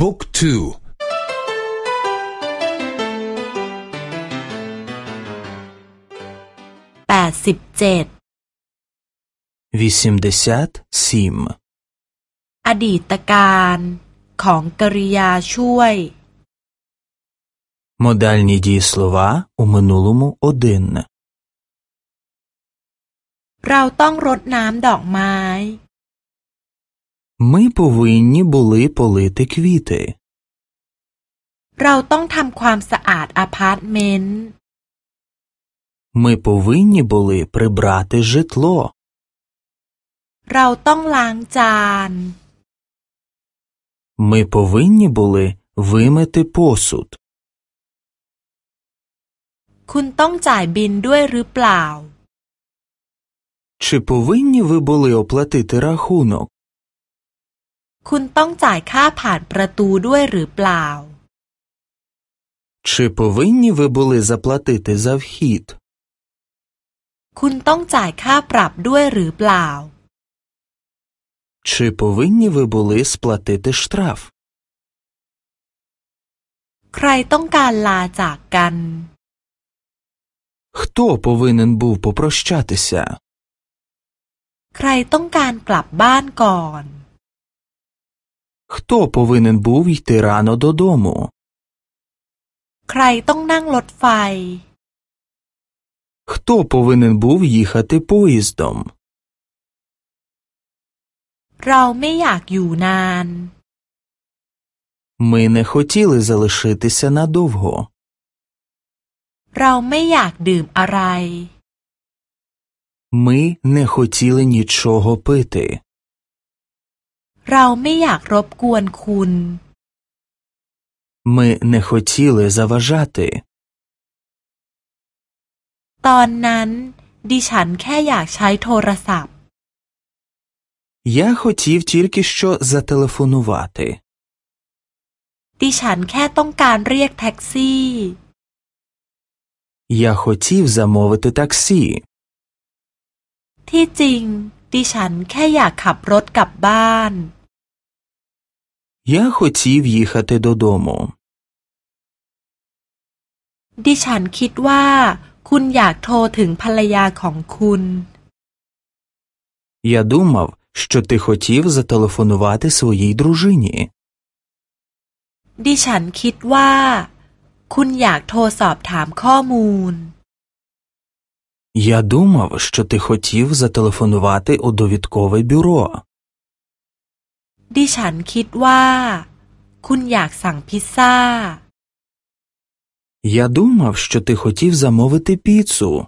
บุ๊กทู แปดสิบเจ็ด вісімдесят сім อดีตการของกริยาช่วย Модальні дієслова у минулому один. เราต้องรดน้ำดอกไม้ Ми повинні були полити квіти. เราต้องทำความสะอาดอพาร์ตเมนต์ Ми повинні були прибрати житло. เราต้องล้างจาน Ми повинні були вимити посуд. คุณต้องจ่ายบินด้วยหรือเปล่า Чи повинні ви були оплатити рахунок? คุณต้องจ่ายค่าผ่านประตูด้วยหรือเปล่า Чи повинні ви були заплатити за вхід? คุณต้องจ่ายค่าปรับด้วยหรือเปล่า Чи повинні ви були сплатити штраф? ใครต้องการลาจากกัน Хто повинен був попрощатися? ใครต้องการกลับบ้านก่อน Хто повинен був йти рано додому? Хто повинен був їхати поїздом? Ми не хотіли залишитися надовго. Ми не хотіли нічого пити. เราไม่อยากรบกวนคุณ Ми не хотіли заважати. ตอนนั้น ดิฉันแค่อยากใช้โทรศัพท์ Я хотів тільки що зателефонувати. ดิฉันแค่ต้องการเรียกแท็กซี่ Я хотів замовити таксі. ที่จริง ดิฉันแค่อยากขับรถกลับบ้าน Я хотів їхати додому. ดิฉันคิดว่า คุณอยากโทรถึงภรรยาของคุณ Я думав, що ти хотів зателефонувати своїй дружині. ดิฉันคิดว่า คุณอยากโทรสอบถามข้อมูล Я думав, що ти хотів зателефонувати у довідкове бюро. ดิฉันคิดว่า คุณอยากสั่งพิซซ่า Я думав, що ти хотів замовити піцу.